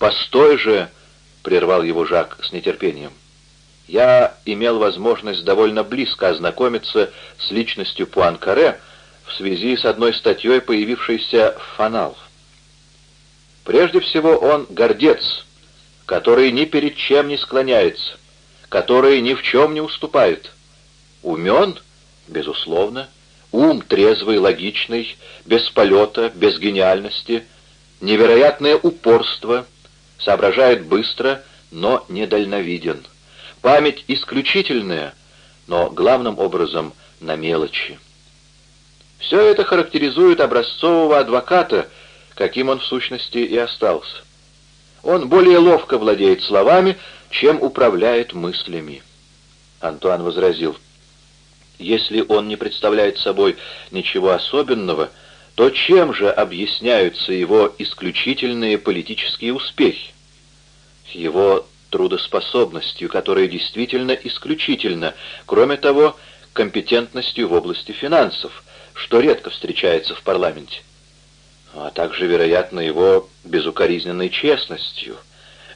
«Постой же!» — прервал его Жак с нетерпением. «Я имел возможность довольно близко ознакомиться с личностью Пуанкаре в связи с одной статьей, появившейся в «Фанал». Прежде всего, он гордец, который ни перед чем не склоняется, который ни в чем не уступает. Умен? Безусловно. Ум трезвый, логичный, без полета, без гениальности, невероятное упорство, соображает быстро, но недальновиден. Память исключительная, но главным образом на мелочи. Все это характеризует образцового адвоката, каким он в сущности и остался. Он более ловко владеет словами, чем управляет мыслями. Антуан возразил, если он не представляет собой ничего особенного, то чем же объясняются его исключительные политические успехи? Его трудоспособностью, которая действительно исключительна, кроме того, компетентностью в области финансов, что редко встречается в парламенте, а также, вероятно, его безукоризненной честностью.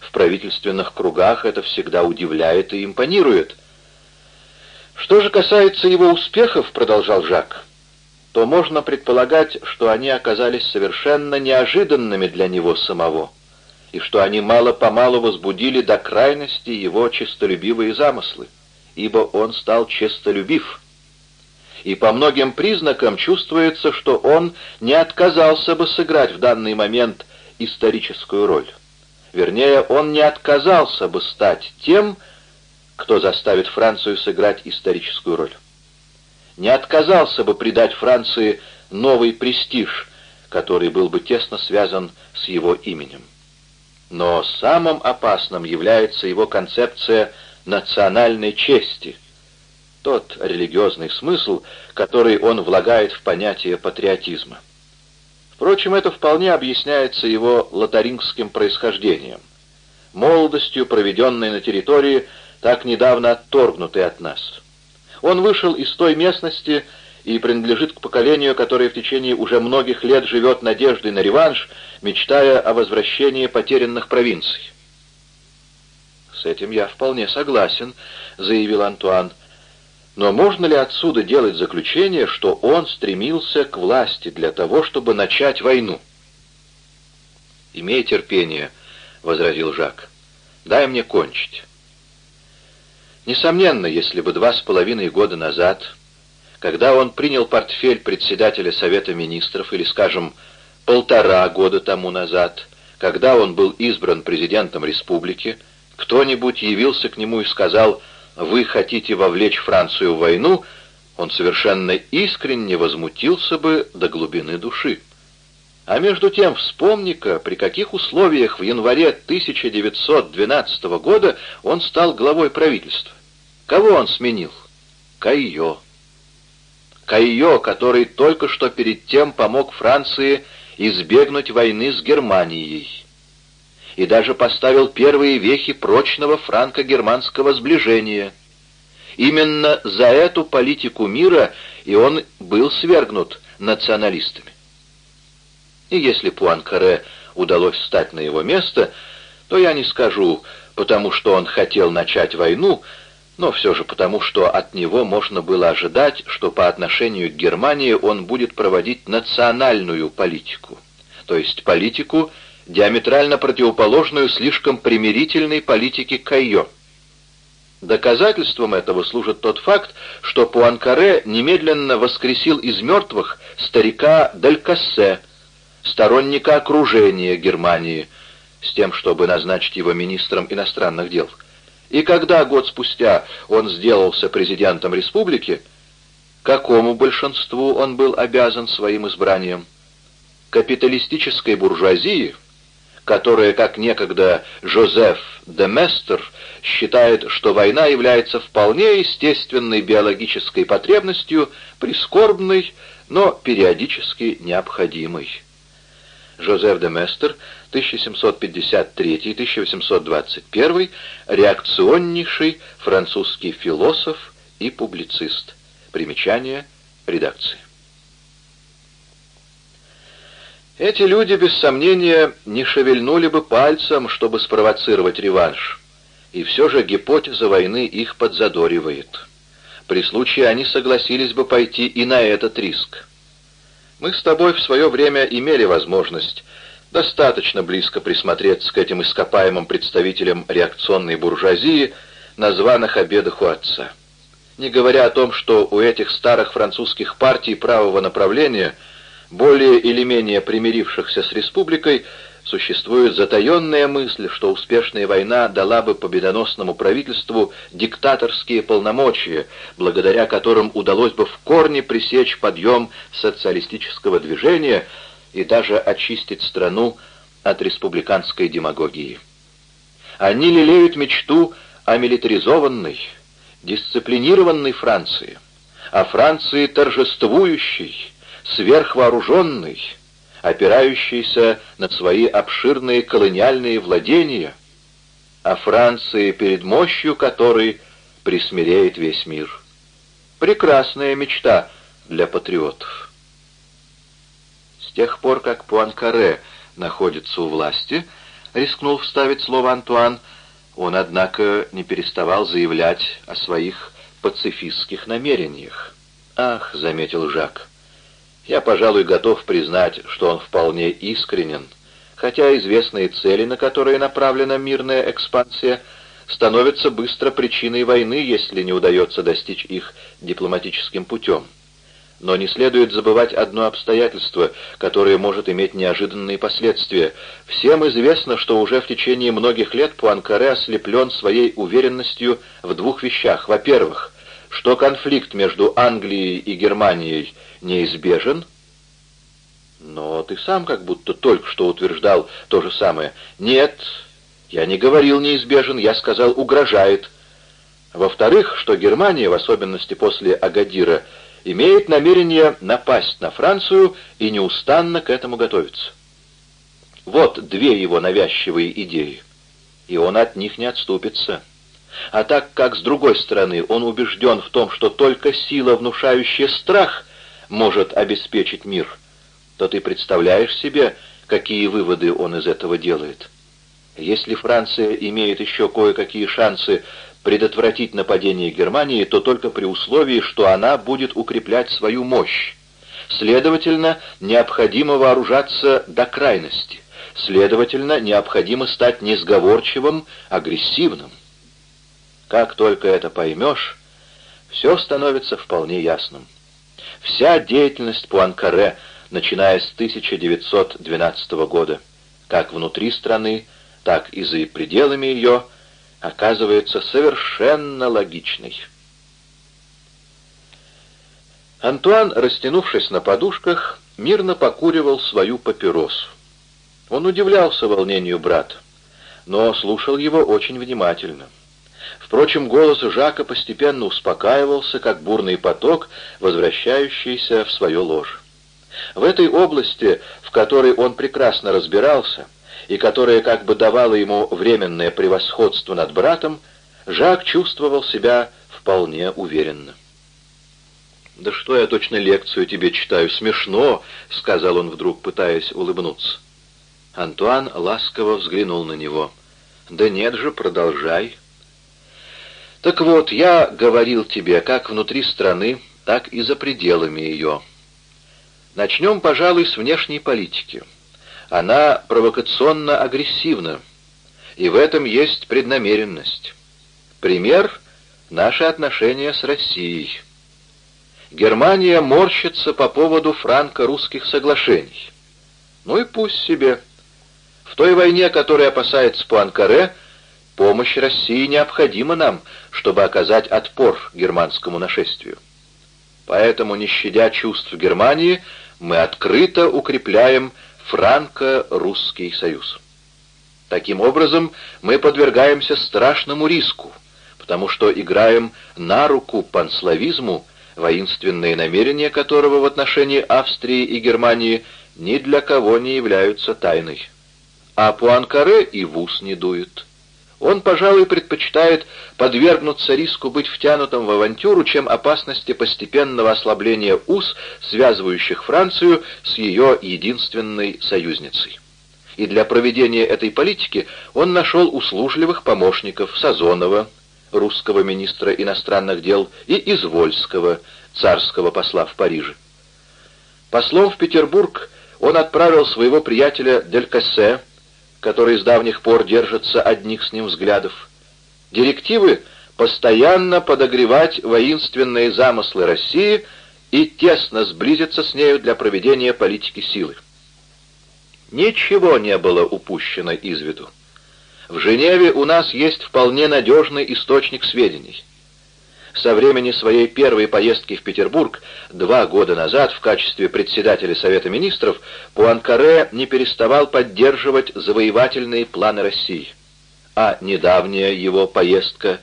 В правительственных кругах это всегда удивляет и импонирует. Что же касается его успехов, продолжал Жак, то можно предполагать, что они оказались совершенно неожиданными для него самого, и что они мало-помалу возбудили до крайности его честолюбивые замыслы, ибо он стал честолюбив и по многим признакам чувствуется, что он не отказался бы сыграть в данный момент историческую роль. Вернее, он не отказался бы стать тем, кто заставит Францию сыграть историческую роль. Не отказался бы придать Франции новый престиж, который был бы тесно связан с его именем. Но самым опасным является его концепция национальной чести – тот религиозный смысл, который он влагает в понятие патриотизма. Впрочем, это вполне объясняется его лотарингским происхождением, молодостью, проведенной на территории, так недавно отторгнутой от нас. Он вышел из той местности и принадлежит к поколению, которое в течение уже многих лет живет надеждой на реванш, мечтая о возвращении потерянных провинций. «С этим я вполне согласен», — заявил Антуан, — но можно ли отсюда делать заключение, что он стремился к власти для того, чтобы начать войну? «Имей терпение», — возразил Жак. «Дай мне кончить». Несомненно, если бы два с половиной года назад, когда он принял портфель председателя Совета Министров, или, скажем, полтора года тому назад, когда он был избран президентом республики, кто-нибудь явился к нему и сказал вы хотите вовлечь Францию в войну, он совершенно искренне возмутился бы до глубины души. А между тем, вспомни-ка, при каких условиях в январе 1912 года он стал главой правительства. Кого он сменил? Кайо. Кайо, который только что перед тем помог Франции избегнуть войны с Германией и даже поставил первые вехи прочного франко-германского сближения. Именно за эту политику мира и он был свергнут националистами. И если Пуанкаре удалось встать на его место, то я не скажу, потому что он хотел начать войну, но все же потому, что от него можно было ожидать, что по отношению к Германии он будет проводить национальную политику, то есть политику, диаметрально противоположную слишком примирительной политике Кайо. Доказательством этого служит тот факт, что Пуанкаре немедленно воскресил из мертвых старика Далькассе, сторонника окружения Германии, с тем, чтобы назначить его министром иностранных дел. И когда год спустя он сделался президентом республики, какому большинству он был обязан своим избранием? Капиталистической буржуазии – которая, как некогда Жозеф де Местер, считает, что война является вполне естественной биологической потребностью, прискорбной, но периодически необходимой. Жозеф де Местер, 1753-1821, реакционнейший французский философ и публицист. Примечание редакции. Эти люди, без сомнения, не шевельнули бы пальцем, чтобы спровоцировать реванш. И все же гипотеза войны их подзадоривает. При случае они согласились бы пойти и на этот риск. Мы с тобой в свое время имели возможность достаточно близко присмотреться к этим ископаемым представителям реакционной буржуазии на званых обедах у отца. Не говоря о том, что у этих старых французских партий правого направления – более или менее примирившихся с республикой, существует затаенная мысль, что успешная война дала бы победоносному правительству диктаторские полномочия, благодаря которым удалось бы в корне пресечь подъем социалистического движения и даже очистить страну от республиканской демагогии. Они лелеют мечту о милитаризованной, дисциплинированной Франции, о Франции торжествующей, сверхвооруженный, опирающийся на свои обширные колониальные владения, а Франции, перед мощью которой присмиреет весь мир. Прекрасная мечта для патриотов. С тех пор, как Пуанкаре находится у власти, рискнул вставить слово Антуан, он, однако, не переставал заявлять о своих пацифистских намерениях. «Ах», — заметил Жак, — я, пожалуй, готов признать, что он вполне искренен, хотя известные цели, на которые направлена мирная экспансия, становятся быстро причиной войны, если не удается достичь их дипломатическим путем. Но не следует забывать одно обстоятельство, которое может иметь неожиданные последствия. Всем известно, что уже в течение многих лет Пуанкаре ослеплен своей уверенностью в двух вещах. Во-первых, что конфликт между Англией и Германией неизбежен, но ты сам как будто только что утверждал то же самое. Нет, я не говорил неизбежен, я сказал угрожает. Во-вторых, что Германия, в особенности после Агадира, имеет намерение напасть на Францию и неустанно к этому готовится. Вот две его навязчивые идеи, и он от них не отступится. А так как, с другой стороны, он убежден в том, что только сила, внушающая страх, может обеспечить мир, то ты представляешь себе, какие выводы он из этого делает. Если Франция имеет еще кое-какие шансы предотвратить нападение Германии, то только при условии, что она будет укреплять свою мощь. Следовательно, необходимо вооружаться до крайности. Следовательно, необходимо стать несговорчивым, агрессивным. Как только это поймешь, все становится вполне ясным. Вся деятельность Пуанкаре, начиная с 1912 года, как внутри страны, так и за пределами ее, оказывается совершенно логичной. Антуан, растянувшись на подушках, мирно покуривал свою папиросу. Он удивлялся волнению брата, но слушал его очень внимательно. Впрочем, голос Жака постепенно успокаивался, как бурный поток, возвращающийся в свое ложе. В этой области, в которой он прекрасно разбирался, и которая как бы давала ему временное превосходство над братом, Жак чувствовал себя вполне уверенно. «Да что я точно лекцию тебе читаю? Смешно!» — сказал он вдруг, пытаясь улыбнуться. Антуан ласково взглянул на него. «Да нет же, продолжай!» Так вот, я говорил тебе как внутри страны, так и за пределами ее. Начнем, пожалуй, с внешней политики. Она провокационно-агрессивна, и в этом есть преднамеренность. Пример — наши отношения с Россией. Германия морщится по поводу франко-русских соглашений. Ну и пусть себе. В той войне, которой опасается Пуанкаре, Помощь России необходима нам, чтобы оказать отпор германскому нашествию. Поэтому, не щадя чувств Германии, мы открыто укрепляем франко-русский союз. Таким образом, мы подвергаемся страшному риску, потому что играем на руку панславизму, воинственные намерения которого в отношении Австрии и Германии ни для кого не являются тайной. А Пуанкаре и в ус не дует. Он, пожалуй, предпочитает подвергнуться риску быть втянутым в авантюру, чем опасности постепенного ослабления уз, связывающих Францию с ее единственной союзницей. И для проведения этой политики он нашел услужливых помощников Сазонова, русского министра иностранных дел, и Извольского, царского посла в Париже. Послом в Петербург он отправил своего приятеля Дель который с давних пор держится одних с ним взглядов. Директивы постоянно подогревать воинственные замыслы России и тесно сблизиться с нею для проведения политики силы. Ничего не было упущено из виду. В Женеве у нас есть вполне надежный источник сведений. Со времени своей первой поездки в Петербург два года назад в качестве председателя Совета Министров Пуанкаре не переставал поддерживать завоевательные планы России. А недавняя его поездка,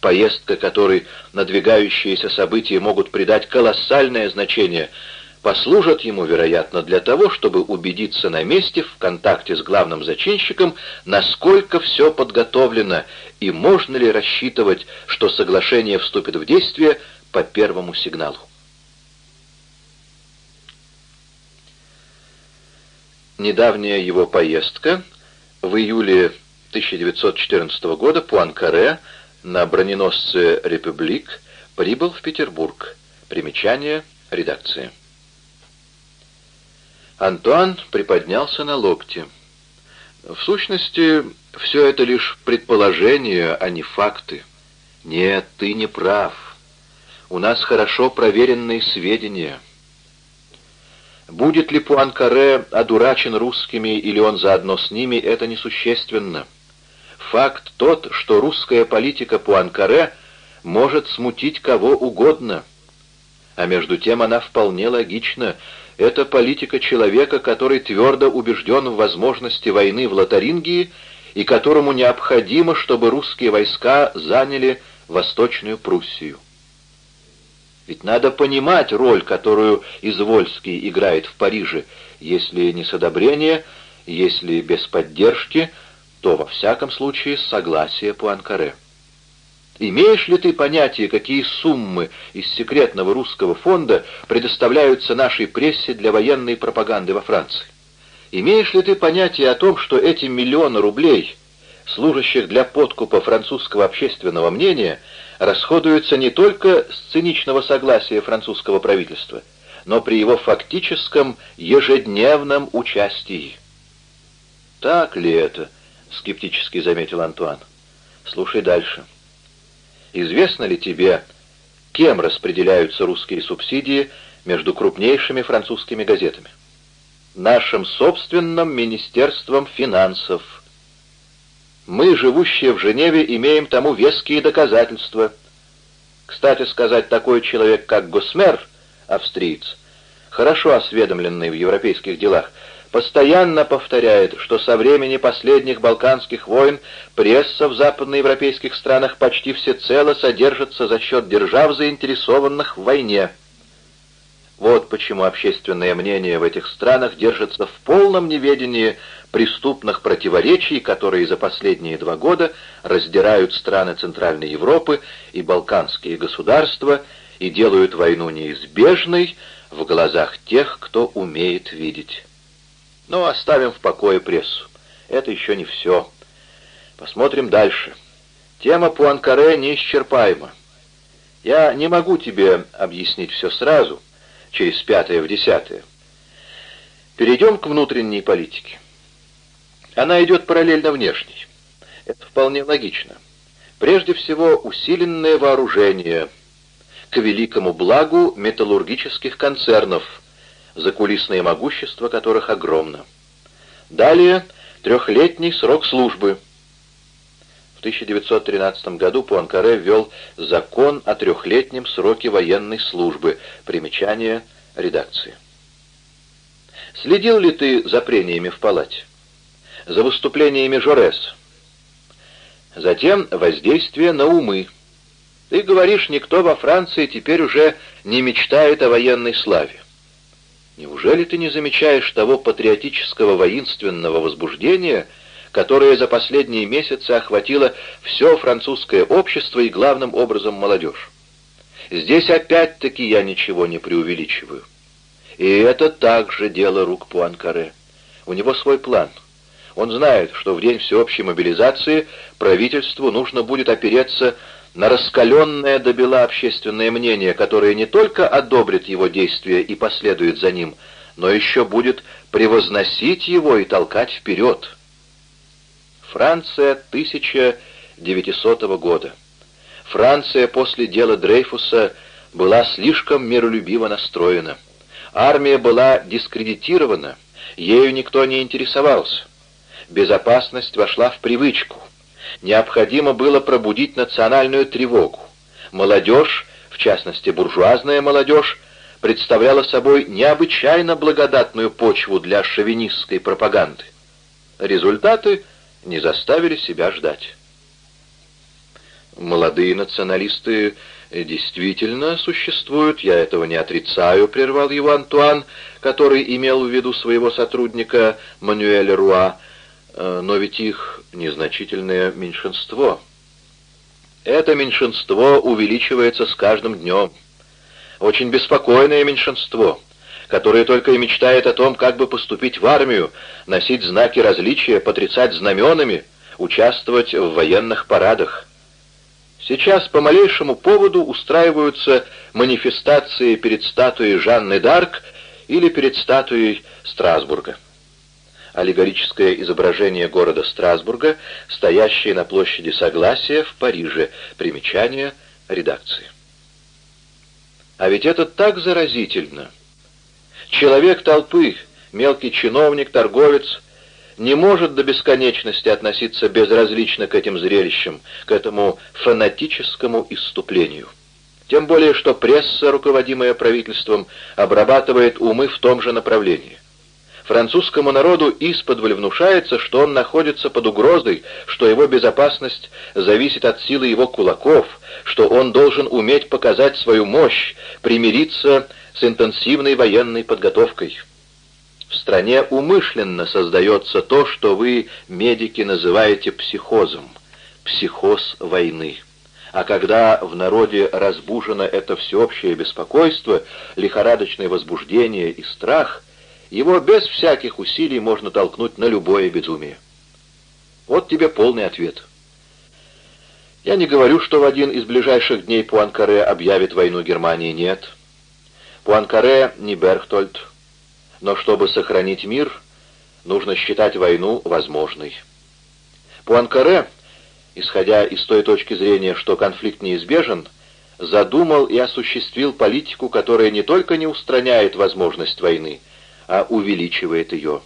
поездка, которой надвигающиеся события могут придать колоссальное значение – послужат ему, вероятно, для того, чтобы убедиться на месте в контакте с главным зачинщиком, насколько все подготовлено и можно ли рассчитывать, что соглашение вступит в действие по первому сигналу. Недавняя его поездка в июле 1914 года Пуанкаре на броненосце «Републик» прибыл в Петербург. Примечание редакции. Антуан приподнялся на локте. В сущности, все это лишь предположения, а не факты. Нет, ты не прав. У нас хорошо проверенные сведения. Будет ли Пуанкаре одурачен русскими или он заодно с ними, это несущественно. Факт тот, что русская политика Пуанкаре может смутить кого угодно. А между тем она вполне логична, это политика человека, который твердо убежден в возможности войны в Лотарингии и которому необходимо, чтобы русские войска заняли Восточную Пруссию. Ведь надо понимать роль, которую Извольский играет в Париже, если не с одобрения, если без поддержки, то во всяком случае с согласия Пуанкаре. Имеешь ли ты понятие, какие суммы из секретного русского фонда предоставляются нашей прессе для военной пропаганды во Франции? Имеешь ли ты понятие о том, что эти миллионы рублей, служащих для подкупа французского общественного мнения, расходуются не только с циничного согласия французского правительства, но при его фактическом ежедневном участии? «Так ли это?» — скептически заметил Антуан. «Слушай дальше». Известно ли тебе, кем распределяются русские субсидии между крупнейшими французскими газетами? Нашим собственным Министерством финансов. Мы, живущие в Женеве, имеем тому веские доказательства. Кстати сказать, такой человек, как Госмер, австриец, хорошо осведомленный в европейских делах, постоянно повторяет, что со времени последних Балканских войн пресса в западноевропейских странах почти всецело содержится за счет держав, заинтересованных в войне. Вот почему общественное мнение в этих странах держится в полном неведении преступных противоречий, которые за последние два года раздирают страны Центральной Европы и балканские государства и делают войну неизбежной в глазах тех, кто умеет видеть. Но оставим в покое прессу. Это еще не все. Посмотрим дальше. Тема Пуанкаре неисчерпаема. Я не могу тебе объяснить все сразу, через пятое в десятое. Перейдем к внутренней политике. Она идет параллельно внешней. Это вполне логично. Прежде всего, усиленное вооружение к великому благу металлургических концернов – закулисное могущество которых огромно. Далее трехлетний срок службы. В 1913 году Пуанкаре ввел закон о трехлетнем сроке военной службы. Примечание редакции. Следил ли ты за прениями в палате? За выступлениями Жорес? Затем воздействие на умы. Ты говоришь, никто во Франции теперь уже не мечтает о военной славе. Неужели ты не замечаешь того патриотического воинственного возбуждения, которая за последние месяцы охватила все французское общество и главным образом молодежь. Здесь опять-таки я ничего не преувеличиваю. И это также дело рук Пуанкаре. У него свой план. Он знает, что в день всеобщей мобилизации правительству нужно будет опереться на раскаленное до бела общественное мнение, которое не только одобрит его действия и последует за ним, но еще будет превозносить его и толкать вперед. Франция 1900 года. Франция после дела Дрейфуса была слишком миролюбиво настроена. Армия была дискредитирована, ею никто не интересовался. Безопасность вошла в привычку. Необходимо было пробудить национальную тревогу. Молодежь, в частности буржуазная молодежь, представляла собой необычайно благодатную почву для шовинистской пропаганды. Результаты не заставили себя ждать. Молодые националисты действительно существуют, я этого не отрицаю, прервал его Антуан, который имел в виду своего сотрудника Мануэля Руа, но ведь их незначительное меньшинство. Это меньшинство увеличивается с каждым днем. Очень беспокойное меньшинство, которое только и мечтает о том, как бы поступить в армию, носить знаки различия, потрясать знаменами, участвовать в военных парадах. Сейчас по малейшему поводу устраиваются манифестации перед статуей Жанны Д'Арк или перед статуей Страсбурга. Аллегорическое изображение города Страсбурга, стоящее на площади Согласия в Париже. Примечание редакции. А ведь это так заразительно. Человек толпы, мелкий чиновник, торговец — не может до бесконечности относиться безразлично к этим зрелищам, к этому фанатическому исступлению. Тем более, что пресса, руководимая правительством, обрабатывает умы в том же направлении. Французскому народу исподволь внушается, что он находится под угрозой, что его безопасность зависит от силы его кулаков, что он должен уметь показать свою мощь, примириться с интенсивной военной подготовкой. В стране умышленно создается то, что вы, медики, называете психозом, психоз войны. А когда в народе разбужено это всеобщее беспокойство, лихорадочное возбуждение и страх, его без всяких усилий можно толкнуть на любое безумие. Вот тебе полный ответ. Я не говорю, что в один из ближайших дней Пуанкаре объявит войну Германии, нет. Пуанкаре не Берхтольд, но чтобы сохранить мир, нужно считать войну возможной. Пуанкаре, исходя из той точки зрения, что конфликт неизбежен, задумал и осуществил политику, которая не только не устраняет возможность войны, а увеличивает ее.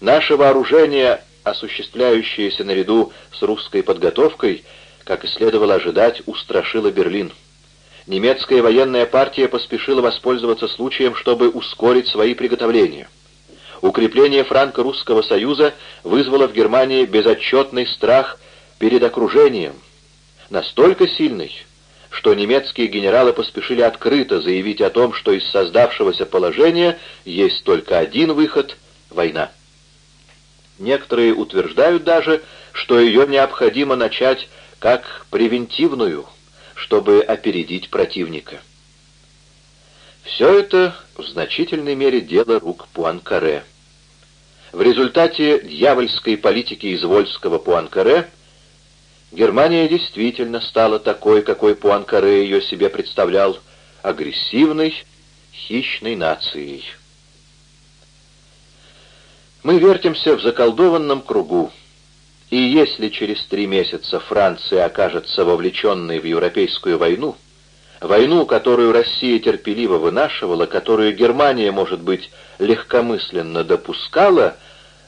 Наше вооружение, осуществляющееся наряду с русской подготовкой, как и следовало ожидать, устрашило Берлин немецкая военная партия поспешила воспользоваться случаем, чтобы ускорить свои приготовления. Укрепление франко-русского союза вызвало в Германии безотчетный страх перед окружением, настолько сильный, что немецкие генералы поспешили открыто заявить о том, что из создавшегося положения есть только один выход — война. Некоторые утверждают даже, что ее необходимо начать как превентивную – чтобы опередить противника. Все это в значительной мере дело рук Пуанкаре. В результате дьявольской политики извольского Пуанкаре Германия действительно стала такой, какой Пуанкаре ее себе представлял, агрессивной, хищной нацией. Мы вертимся в заколдованном кругу. И если через три месяца Франция окажется вовлеченной в Европейскую войну, войну, которую Россия терпеливо вынашивала, которую Германия, может быть, легкомысленно допускала,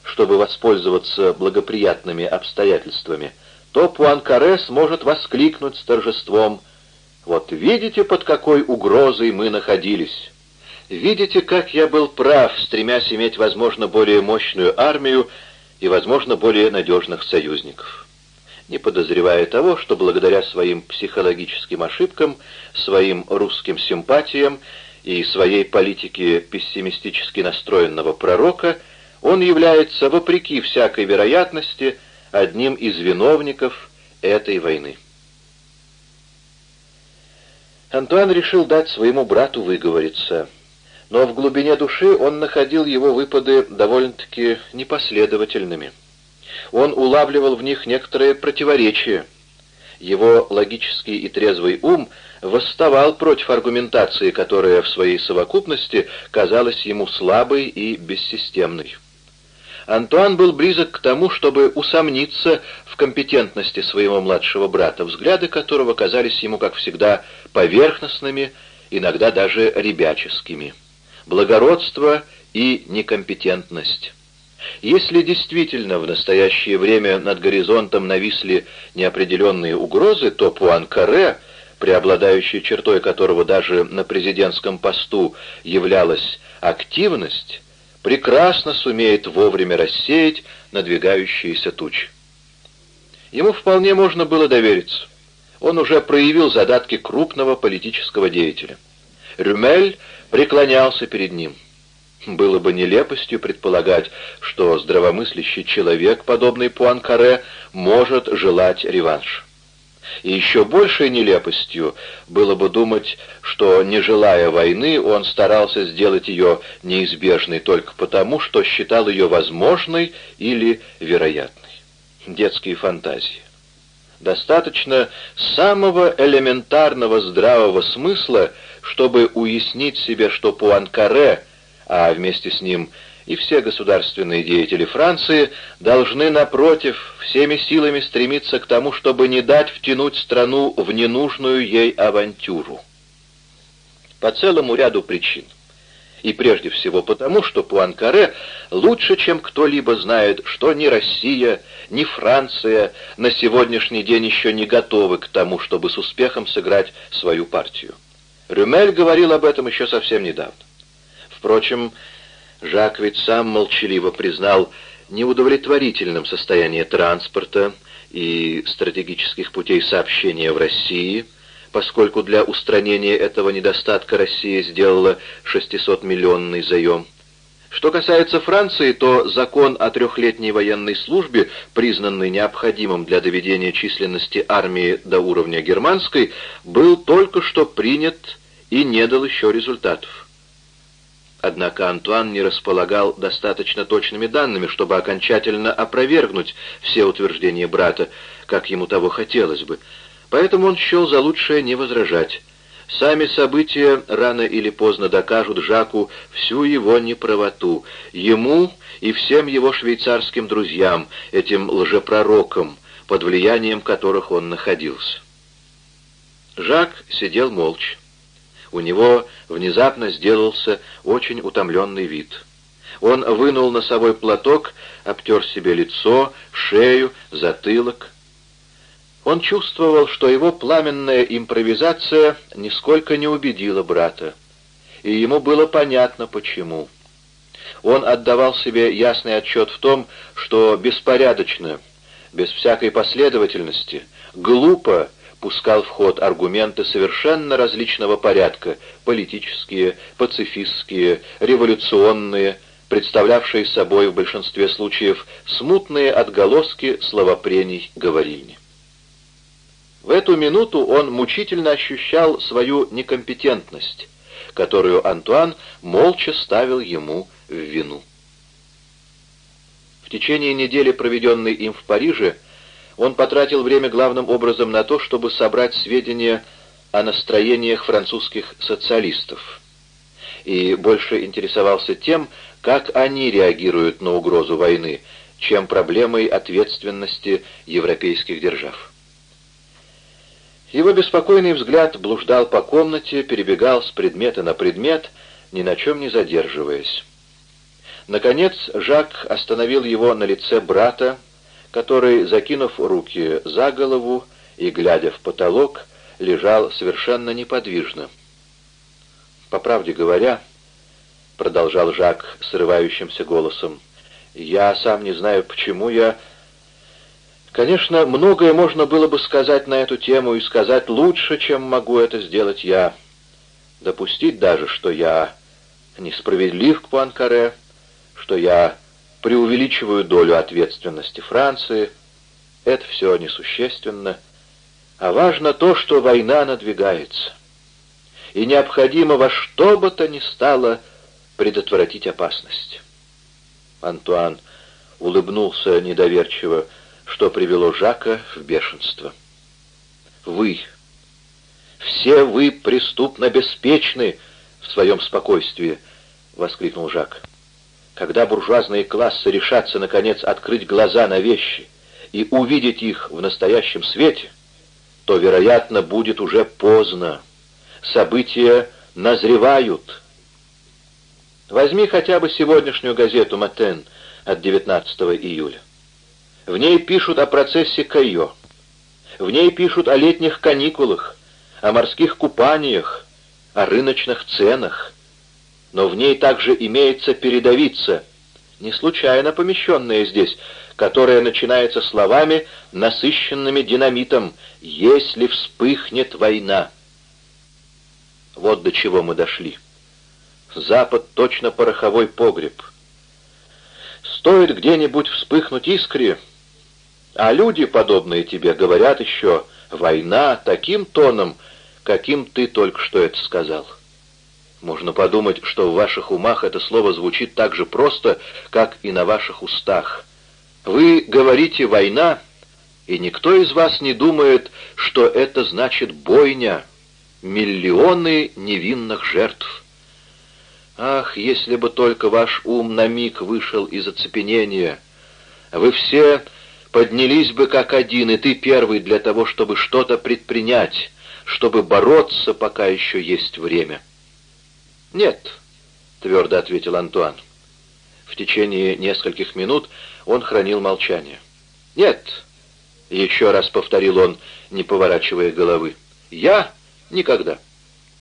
чтобы воспользоваться благоприятными обстоятельствами, то Пуанкаре сможет воскликнуть с торжеством «Вот видите, под какой угрозой мы находились! Видите, как я был прав, стремясь иметь, возможно, более мощную армию, и, возможно, более надежных союзников. Не подозревая того, что благодаря своим психологическим ошибкам, своим русским симпатиям и своей политике пессимистически настроенного пророка, он является, вопреки всякой вероятности, одним из виновников этой войны. Антуан решил дать своему брату выговориться, но в глубине души он находил его выпады довольно-таки непоследовательными. Он улавливал в них некоторые противоречия. Его логический и трезвый ум восставал против аргументации, которая в своей совокупности казалась ему слабой и бессистемной. Антуан был близок к тому, чтобы усомниться в компетентности своего младшего брата, взгляды которого казались ему, как всегда, поверхностными, иногда даже ребяческими. Благородство и некомпетентность. Если действительно в настоящее время над горизонтом нависли неопределенные угрозы, то Пуанкаре, преобладающей чертой которого даже на президентском посту являлась активность, прекрасно сумеет вовремя рассеять надвигающиеся тучи. Ему вполне можно было довериться. Он уже проявил задатки крупного политического деятеля. Рюмель преклонялся перед ним. Было бы нелепостью предполагать, что здравомыслящий человек, подобный Пуанкаре, может желать реванш. И еще большей нелепостью было бы думать, что, не желая войны, он старался сделать ее неизбежной только потому, что считал ее возможной или вероятной. Детские фантазии. Достаточно самого элементарного здравого смысла, чтобы уяснить себе, что Пуанкаре, а вместе с ним и все государственные деятели Франции должны, напротив, всеми силами стремиться к тому, чтобы не дать втянуть страну в ненужную ей авантюру. По целому ряду причин. И прежде всего потому, что Пуанкаре лучше, чем кто-либо знает, что ни Россия, ни Франция на сегодняшний день еще не готовы к тому, чтобы с успехом сыграть свою партию. Рюмель говорил об этом еще совсем недавно. Впрочем, Жак ведь сам молчаливо признал неудовлетворительным состояние транспорта и стратегических путей сообщения в России, поскольку для устранения этого недостатка Россия сделала 600-миллионный заем. Что касается Франции, то закон о трехлетней военной службе, признанный необходимым для доведения численности армии до уровня германской, был только что принят и не дал еще результатов. Однако Антуан не располагал достаточно точными данными, чтобы окончательно опровергнуть все утверждения брата, как ему того хотелось бы. Поэтому он счел за лучшее не возражать. Сами события рано или поздно докажут Жаку всю его неправоту, ему и всем его швейцарским друзьям, этим лжепророкам, под влиянием которых он находился. Жак сидел молча. У него внезапно сделался очень утомленный вид. Он вынул носовой платок, обтер себе лицо, шею, затылок. Он чувствовал, что его пламенная импровизация нисколько не убедила брата. И ему было понятно, почему. Он отдавал себе ясный отчет в том, что беспорядочно, без всякой последовательности, глупо пускал в ход аргументы совершенно различного порядка, политические, пацифистские, революционные, представлявшие собой в большинстве случаев смутные отголоски словопрений говорильни. В эту минуту он мучительно ощущал свою некомпетентность, которую Антуан молча ставил ему в вину. В течение недели, проведенной им в Париже, он потратил время главным образом на то, чтобы собрать сведения о настроениях французских социалистов. И больше интересовался тем, как они реагируют на угрозу войны, чем проблемой ответственности европейских держав. Его беспокойный взгляд блуждал по комнате, перебегал с предмета на предмет, ни на чем не задерживаясь. Наконец Жак остановил его на лице брата, который, закинув руки за голову и глядя в потолок, лежал совершенно неподвижно. «По правде говоря», — продолжал Жак срывающимся голосом, — «я сам не знаю, почему я...» Конечно, многое можно было бы сказать на эту тему и сказать лучше, чем могу это сделать я. Допустить даже, что я несправедлив к Пуанкаре, что я преувеличиваю долю ответственности Франции. Это все несущественно. А важно то, что война надвигается. И необходимо во что бы то ни стало предотвратить опасность. Антуан улыбнулся недоверчиво, что привело Жака в бешенство. «Вы, все вы преступно беспечны в своем спокойствии!» — воскликнул Жак. «Когда буржуазные классы решатся, наконец, открыть глаза на вещи и увидеть их в настоящем свете, то, вероятно, будет уже поздно. События назревают». Возьми хотя бы сегодняшнюю газету «Матен» от 19 июля. В ней пишут о процессе Кайо. В ней пишут о летних каникулах, о морских купаниях, о рыночных ценах. Но в ней также имеется передовица, не случайно помещенная здесь, которая начинается словами, насыщенными динамитом «Если вспыхнет война». Вот до чего мы дошли. Запад точно пороховой погреб. Стоит где-нибудь вспыхнуть искре, а люди, подобные тебе, говорят еще «война» таким тоном, каким ты только что это сказал. Можно подумать, что в ваших умах это слово звучит так же просто, как и на ваших устах. Вы говорите «война», и никто из вас не думает, что это значит бойня, миллионы невинных жертв. Ах, если бы только ваш ум на миг вышел из оцепенения! Вы все поднялись бы как один, и ты первый для того, чтобы что-то предпринять, чтобы бороться, пока еще есть время. «Нет», — твердо ответил Антуан. В течение нескольких минут он хранил молчание. «Нет», — еще раз повторил он, не поворачивая головы, — «я никогда».